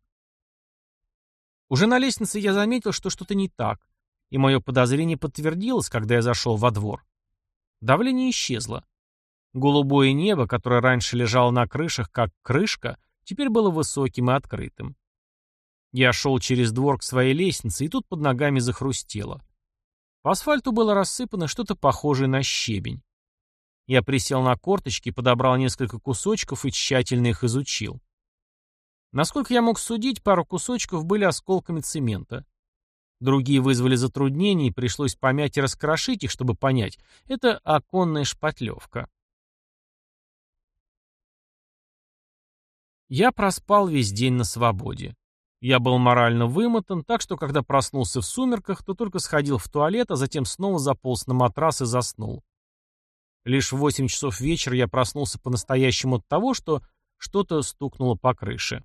Уже на лестнице я заметил, что что-то не так. И мое подозрение подтвердилось, когда я зашел во двор. Давление исчезло. Голубое небо, которое раньше лежало на крышах, как крышка, теперь было высоким и открытым. Я шел через двор к своей лестнице, и тут под ногами захрустело. По асфальту было рассыпано что-то похожее на щебень. Я присел на корточки, подобрал несколько кусочков и тщательно их изучил. Насколько я мог судить, пару кусочков были осколками цемента. Другие вызвали затруднения, и пришлось помять и раскрошить их, чтобы понять. Это оконная шпатлевка. Я проспал весь день на свободе. Я был морально вымотан, так что когда проснулся в сумерках, то только сходил в туалет, а затем снова заполз на матрас и заснул. Лишь в восемь часов вечера я проснулся по-настоящему от того, что что-то стукнуло по крыше.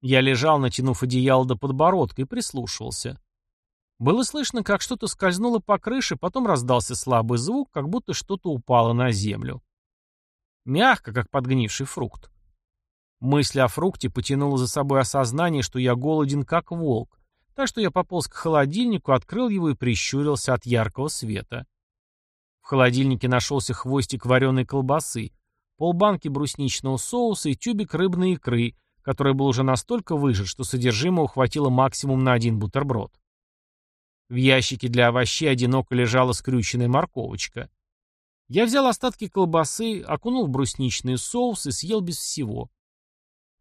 Я лежал, натянув одеяло до подбородка, и прислушивался. Было слышно, как что-то скользнуло по крыше, потом раздался слабый звук, как будто что-то упало на землю. Мягко, как подгнивший фрукт. Мысль о фрукте потянула за собой осознание, что я голоден, как волк, так что я пополз к холодильнику, открыл его и прищурился от яркого света. В холодильнике нашелся хвостик вареной колбасы, полбанки брусничного соуса и тюбик рыбной икры, который был уже настолько выжат, что содержимого хватило максимум на один бутерброд. В ящике для овощей одиноко лежала скрюченная морковочка. Я взял остатки колбасы, окунул в брусничный соус и съел без всего.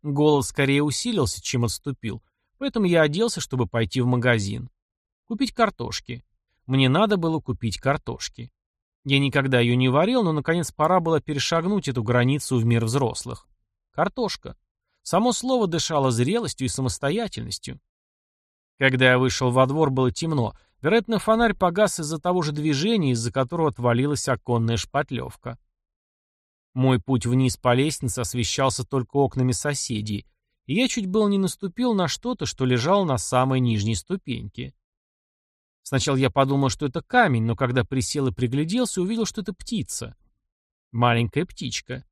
Голод скорее усилился, чем отступил, поэтому я оделся, чтобы пойти в магазин. Купить картошки. Мне надо было купить картошки. Я никогда ее не варил, но наконец пора было перешагнуть эту границу в мир взрослых. Картошка. Само слово дышало зрелостью и самостоятельностью. Когда я вышел во двор, было темно. Вероятно, фонарь погас из-за того же движения, из-за которого отвалилась оконная шпатлевка. Мой путь вниз по лестнице освещался только окнами соседей, и я чуть было не наступил на что-то, что лежало на самой нижней ступеньке. Сначала я подумал, что это камень, но когда присел и пригляделся, увидел, что это птица. Маленькая птичка.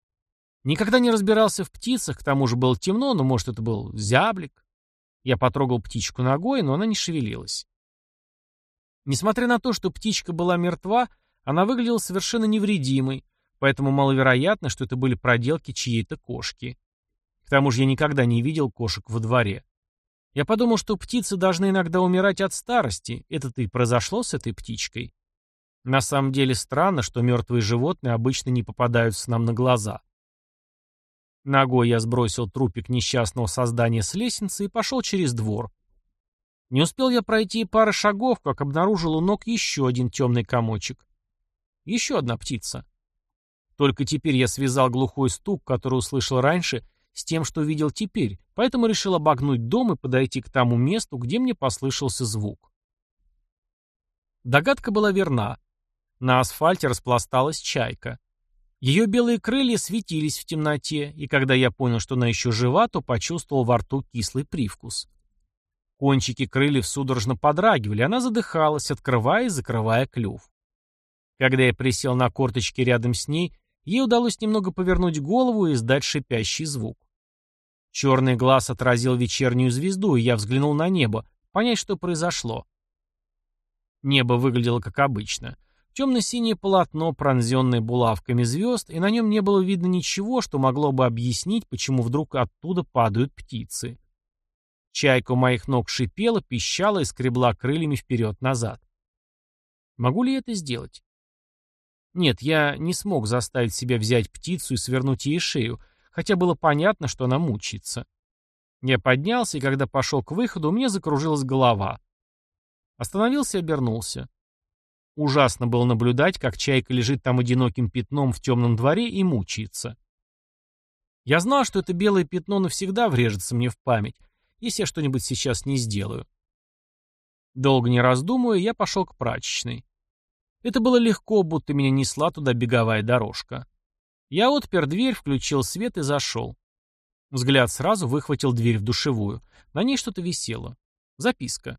Никогда не разбирался в птицах, к тому же было темно, но, может, это был зяблик. Я потрогал птичку ногой, но она не шевелилась. Несмотря на то, что птичка была мертва, она выглядела совершенно невредимой, поэтому маловероятно, что это были проделки чьей-то кошки. К тому же я никогда не видел кошек во дворе. Я подумал, что птицы должны иногда умирать от старости. Это-то и произошло с этой птичкой. На самом деле странно, что мертвые животные обычно не попадаются нам на глаза. Ногой я сбросил трупик несчастного создания с лестницы и пошел через двор. Не успел я пройти пары шагов, как обнаружил у ног еще один темный комочек. Еще одна птица. Только теперь я связал глухой стук, который услышал раньше, с тем, что видел теперь, поэтому решил обогнуть дом и подойти к тому месту, где мне послышался звук. Догадка была верна. На асфальте распласталась чайка. Ее белые крылья светились в темноте, и когда я понял, что она еще жива, то почувствовал во рту кислый привкус. Кончики крыльев судорожно подрагивали, она задыхалась, открывая и закрывая клюв. Когда я присел на корточки рядом с ней, ей удалось немного повернуть голову и издать шипящий звук. Черный глаз отразил вечернюю звезду, и я взглянул на небо, понять, что произошло. Небо выглядело как обычно — Темно-синее полотно, пронзенное булавками звезд, и на нем не было видно ничего, что могло бы объяснить, почему вдруг оттуда падают птицы. Чайка у моих ног шипела, пищала и скребла крыльями вперед-назад. Могу ли я это сделать? Нет, я не смог заставить себя взять птицу и свернуть ей шею, хотя было понятно, что она мучается. Я поднялся, и когда пошел к выходу, у меня закружилась голова. Остановился и обернулся. Ужасно было наблюдать, как чайка лежит там одиноким пятном в темном дворе и мучается. Я знал, что это белое пятно навсегда врежется мне в память, если я что-нибудь сейчас не сделаю. Долго не раздумывая, я пошел к прачечной. Это было легко, будто меня несла туда беговая дорожка. Я отпер дверь, включил свет и зашел. Взгляд сразу выхватил дверь в душевую. На ней что-то висело. Записка.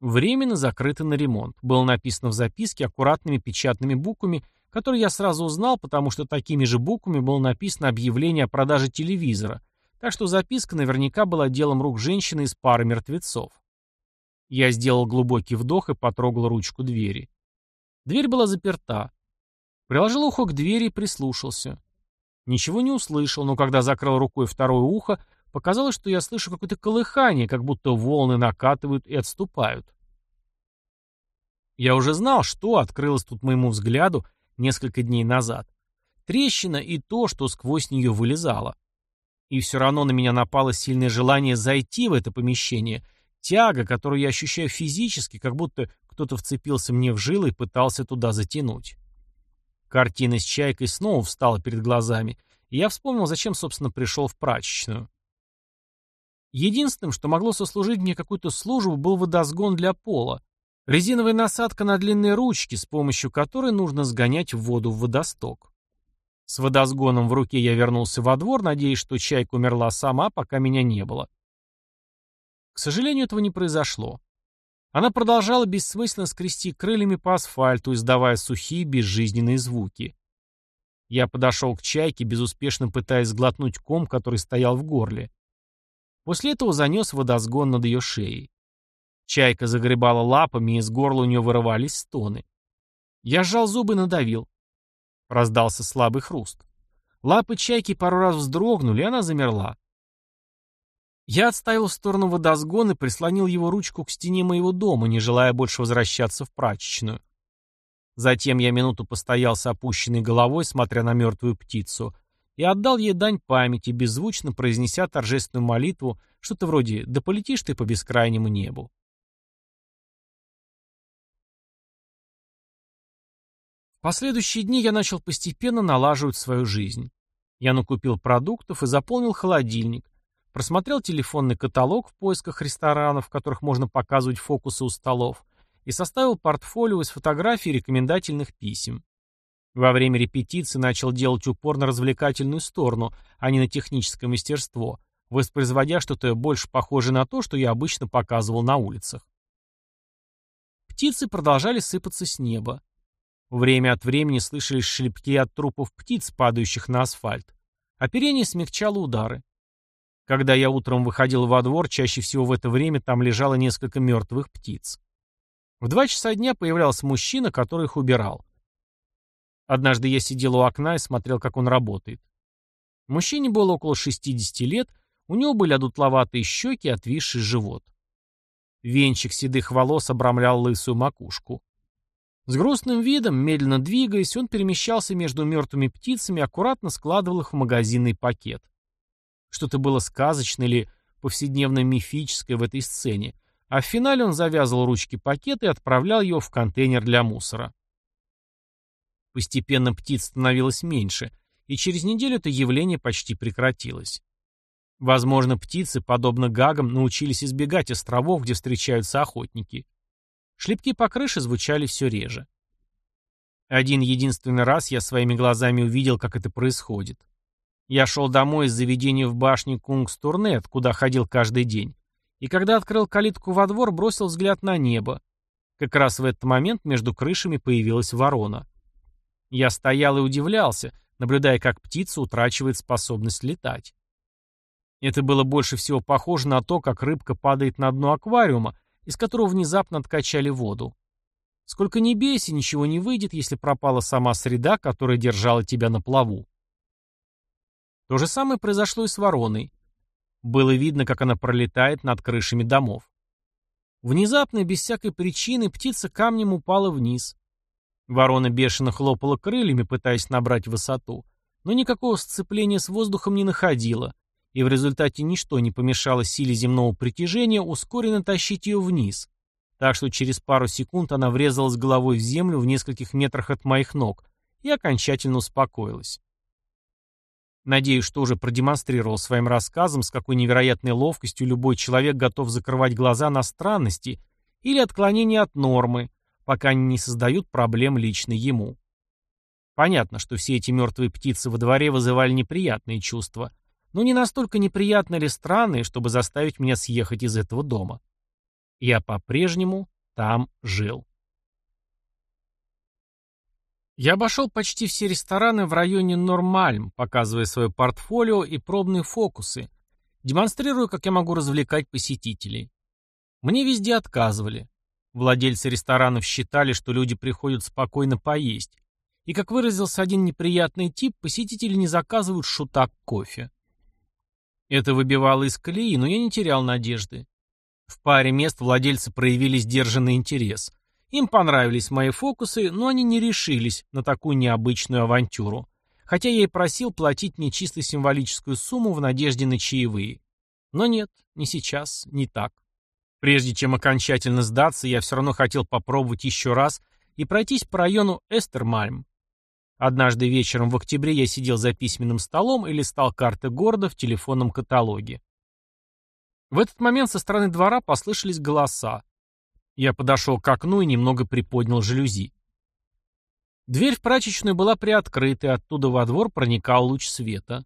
Временно закрыто на ремонт. Было написано в записке аккуратными печатными буквами, которые я сразу узнал, потому что такими же буквами было написано объявление о продаже телевизора, так что записка наверняка была делом рук женщины из пары мертвецов. Я сделал глубокий вдох и потрогал ручку двери. Дверь была заперта. Приложил ухо к двери и прислушался. Ничего не услышал, но когда закрыл рукой второе ухо, показалось, что я слышу какое-то колыхание, как будто волны накатывают и отступают. Я уже знал, что открылось тут моему взгляду несколько дней назад. Трещина и то, что сквозь нее вылезало. И все равно на меня напало сильное желание зайти в это помещение, тяга, которую я ощущаю физически, как будто кто-то вцепился мне в жилы и пытался туда затянуть. Картина с чайкой снова встала перед глазами, и я вспомнил, зачем, собственно, пришел в прачечную. Единственным, что могло сослужить мне какую-то службу, был водосгон для пола. Резиновая насадка на длинные ручки, с помощью которой нужно сгонять воду в водосток. С водосгоном в руке я вернулся во двор, надеясь, что чайка умерла сама, пока меня не было. К сожалению, этого не произошло. Она продолжала бессмысленно скрести крыльями по асфальту, издавая сухие безжизненные звуки. Я подошел к чайке, безуспешно пытаясь сглотнуть ком, который стоял в горле. После этого занес водосгон над ее шеей. Чайка загребала лапами, и из горла у нее вырывались стоны. Я сжал зубы и надавил. Раздался слабый хруст. Лапы чайки пару раз вздрогнули, и она замерла. Я отставил в сторону водосгон и прислонил его ручку к стене моего дома, не желая больше возвращаться в прачечную. Затем я минуту постоял с опущенной головой, смотря на мертвую птицу, и отдал ей дань памяти, беззвучно произнеся торжественную молитву, что-то вроде «Да полетишь ты по бескрайнему небу». В последующие дни я начал постепенно налаживать свою жизнь. Я накупил продуктов и заполнил холодильник, Просмотрел телефонный каталог в поисках ресторанов, в которых можно показывать фокусы у столов, и составил портфолио из фотографий и рекомендательных писем. Во время репетиции начал делать упор на развлекательную сторону, а не на техническое мастерство, воспроизводя что-то больше похожее на то, что я обычно показывал на улицах. Птицы продолжали сыпаться с неба. Время от времени слышались шлепки от трупов птиц, падающих на асфальт. Оперение смягчало удары. Когда я утром выходил во двор, чаще всего в это время там лежало несколько мертвых птиц. В два часа дня появлялся мужчина, который их убирал. Однажды я сидел у окна и смотрел, как он работает. Мужчине было около 60 лет, у него были одутловатые щеки и отвисший живот. Венчик седых волос обрамлял лысую макушку. С грустным видом, медленно двигаясь, он перемещался между мертвыми птицами и аккуратно складывал их в магазинный пакет. Что-то было сказочное или повседневно-мифическое в этой сцене, а в финале он завязывал ручки пакета и отправлял его в контейнер для мусора. Постепенно птиц становилось меньше, и через неделю это явление почти прекратилось. Возможно, птицы, подобно гагам, научились избегать островов, где встречаются охотники. Шлепки по крыше звучали все реже. Один единственный раз я своими глазами увидел, как это происходит. Я шел домой из заведения в башне Кунгстурнет, куда ходил каждый день. И когда открыл калитку во двор, бросил взгляд на небо. Как раз в этот момент между крышами появилась ворона. Я стоял и удивлялся, наблюдая, как птица утрачивает способность летать. Это было больше всего похоже на то, как рыбка падает на дно аквариума, из которого внезапно откачали воду. Сколько ни бейся, ничего не выйдет, если пропала сама среда, которая держала тебя на плаву. То же самое произошло и с вороной. Было видно, как она пролетает над крышами домов. Внезапно, без всякой причины, птица камнем упала вниз. Ворона бешено хлопала крыльями, пытаясь набрать высоту, но никакого сцепления с воздухом не находила, и в результате ничто не помешало силе земного притяжения ускоренно тащить ее вниз, так что через пару секунд она врезалась головой в землю в нескольких метрах от моих ног и окончательно успокоилась. Надеюсь, что уже продемонстрировал своим рассказом, с какой невероятной ловкостью любой человек готов закрывать глаза на странности или отклонения от нормы, пока они не создают проблем лично ему. Понятно, что все эти мертвые птицы во дворе вызывали неприятные чувства, но не настолько неприятные или странные, чтобы заставить меня съехать из этого дома. Я по-прежнему там жил. Я обошел почти все рестораны в районе Нормальм, показывая свое портфолио и пробные фокусы, демонстрируя, как я могу развлекать посетителей. Мне везде отказывали. Владельцы ресторанов считали, что люди приходят спокойно поесть. И, как выразился один неприятный тип, посетители не заказывают шутак кофе. Это выбивало из колеи, но я не терял надежды. В паре мест владельцы проявили сдержанный интерес. Им понравились мои фокусы, но они не решились на такую необычную авантюру. Хотя я и просил платить мне чисто символическую сумму в надежде на чаевые. Но нет, не сейчас, не так. Прежде чем окончательно сдаться, я все равно хотел попробовать еще раз и пройтись по району Эстермальм. Однажды вечером в октябре я сидел за письменным столом и листал карты города в телефонном каталоге. В этот момент со стороны двора послышались голоса. Я подошел к окну и немного приподнял жалюзи. Дверь в прачечную была приоткрыта, и оттуда во двор проникал луч света.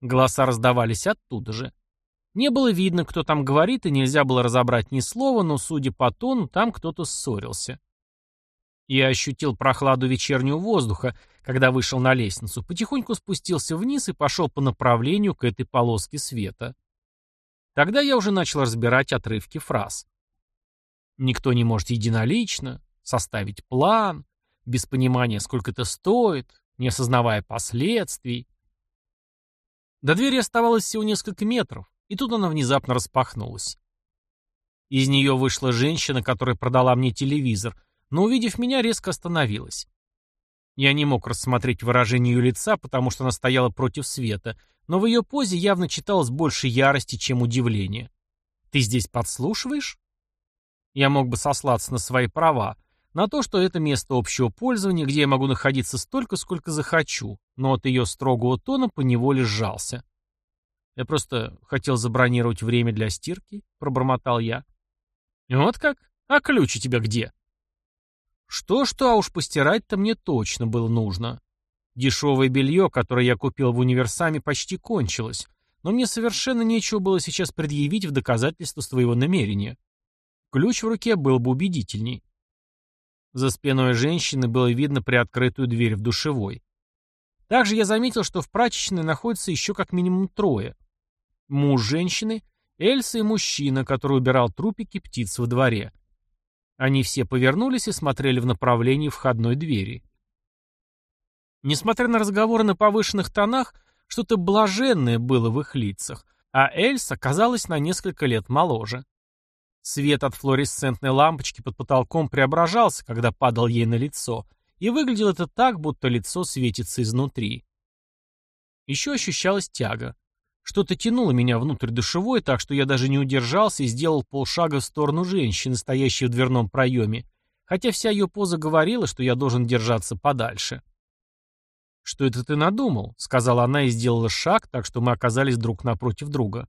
Голоса раздавались оттуда же. Не было видно, кто там говорит, и нельзя было разобрать ни слова, но, судя по тону, там кто-то ссорился. Я ощутил прохладу вечернего воздуха, когда вышел на лестницу, потихоньку спустился вниз и пошел по направлению к этой полоске света. Тогда я уже начал разбирать отрывки фраз. Никто не может единолично составить план, без понимания, сколько это стоит, не осознавая последствий. До двери оставалось всего несколько метров, и тут она внезапно распахнулась. Из нее вышла женщина, которая продала мне телевизор, но, увидев меня, резко остановилась. Я не мог рассмотреть выражение ее лица, потому что она стояла против света, но в ее позе явно читалось больше ярости, чем удивление. «Ты здесь подслушиваешь?» Я мог бы сослаться на свои права, на то, что это место общего пользования, где я могу находиться столько, сколько захочу, но от ее строгого тона поневоле сжался. «Я просто хотел забронировать время для стирки», — пробормотал я. «Вот как? А ключ у тебя где?» Что-что, а уж постирать-то мне точно было нужно. Дешевое белье, которое я купил в универсаме, почти кончилось, но мне совершенно нечего было сейчас предъявить в доказательство своего намерения. Ключ в руке был бы убедительней. За спиной женщины было видно приоткрытую дверь в душевой. Также я заметил, что в прачечной находится еще как минимум трое. Муж женщины, Эльса и мужчина, который убирал трупики птиц во дворе. Они все повернулись и смотрели в направлении входной двери. Несмотря на разговоры на повышенных тонах, что-то блаженное было в их лицах, а Эльса казалась на несколько лет моложе. Свет от флуоресцентной лампочки под потолком преображался, когда падал ей на лицо, и выглядело это так, будто лицо светится изнутри. Еще ощущалась тяга. Что-то тянуло меня внутрь душевой, так что я даже не удержался и сделал полшага в сторону женщины, стоящей в дверном проеме, хотя вся ее поза говорила, что я должен держаться подальше. «Что это ты надумал?» — сказала она и сделала шаг, так что мы оказались друг напротив друга.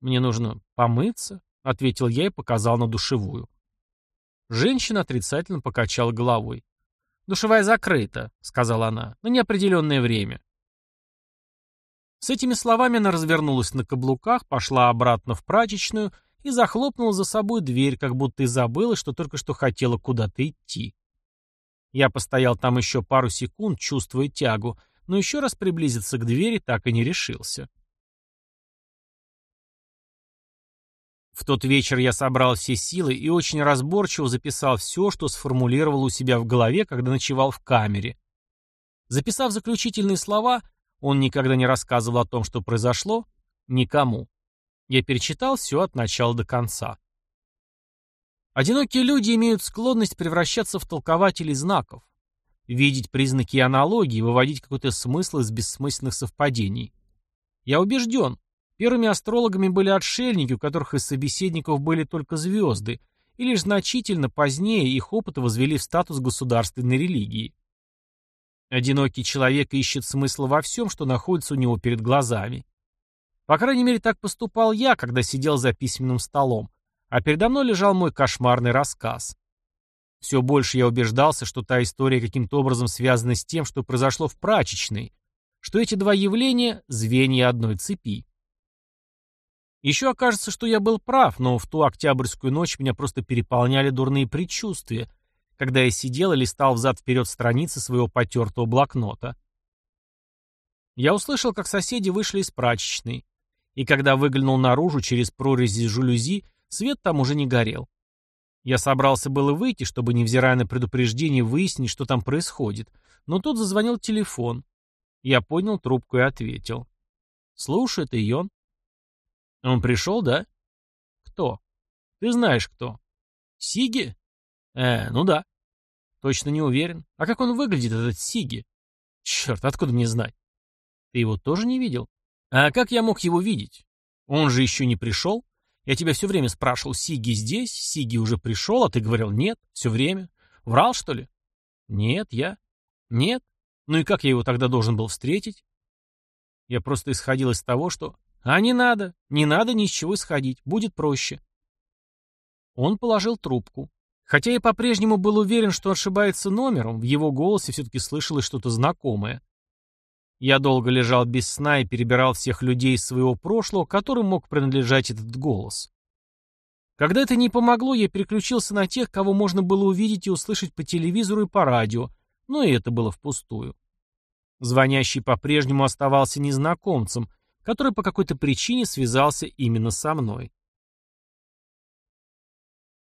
«Мне нужно помыться», — ответил я и показал на душевую. Женщина отрицательно покачала головой. «Душевая закрыта», — сказала она, — «на неопределенное время». С этими словами она развернулась на каблуках, пошла обратно в прачечную и захлопнула за собой дверь, как будто и забыла, что только что хотела куда-то идти. Я постоял там еще пару секунд, чувствуя тягу, но еще раз приблизиться к двери так и не решился. В тот вечер я собрал все силы и очень разборчиво записал все, что сформулировал у себя в голове, когда ночевал в камере. Записав заключительные слова, он никогда не рассказывал о том, что произошло, никому. Я перечитал все от начала до конца. Одинокие люди имеют склонность превращаться в толкователей знаков, видеть признаки и аналогии, выводить какой-то смысл из бессмысленных совпадений. Я убежден, первыми астрологами были отшельники, у которых из собеседников были только звезды, и лишь значительно позднее их опыты возвели в статус государственной религии. Одинокий человек ищет смысла во всем, что находится у него перед глазами. По крайней мере, так поступал я, когда сидел за письменным столом, а передо мной лежал мой кошмарный рассказ. Все больше я убеждался, что та история каким-то образом связана с тем, что произошло в прачечной, что эти два явления — звенья одной цепи. Еще окажется, что я был прав, но в ту октябрьскую ночь меня просто переполняли дурные предчувствия — когда я сидел и листал взад-вперед страницы своего потертого блокнота. Я услышал, как соседи вышли из прачечной, и когда выглянул наружу через прорези жалюзи, Свет там уже не горел. Я собрался было выйти, чтобы, невзирая на предупреждение, выяснить, что там происходит. Но тут зазвонил телефон. Я поднял трубку и ответил. «Слушай, это Йон». «Он пришел, да?» «Кто?» «Ты знаешь, кто». «Сиги?» «Э, ну да». «Точно не уверен. А как он выглядит, этот Сиги?» «Черт, откуда мне знать?» «Ты его тоже не видел?» «А как я мог его видеть? Он же еще не пришел?» Я тебя все время спрашивал, Сиги здесь? Сиги уже пришел, а ты говорил нет, все время. Врал, что ли? Нет, я. Нет. Ну и как я его тогда должен был встретить? Я просто исходил из того, что... А не надо, не надо ни с чего исходить, будет проще. Он положил трубку. Хотя я по-прежнему был уверен, что ошибается номером, в его голосе все-таки слышалось что-то знакомое. Я долго лежал без сна и перебирал всех людей из своего прошлого, которым мог принадлежать этот голос. Когда это не помогло, я переключился на тех, кого можно было увидеть и услышать по телевизору и по радио, но и это было впустую. Звонящий по-прежнему оставался незнакомцем, который по какой-то причине связался именно со мной.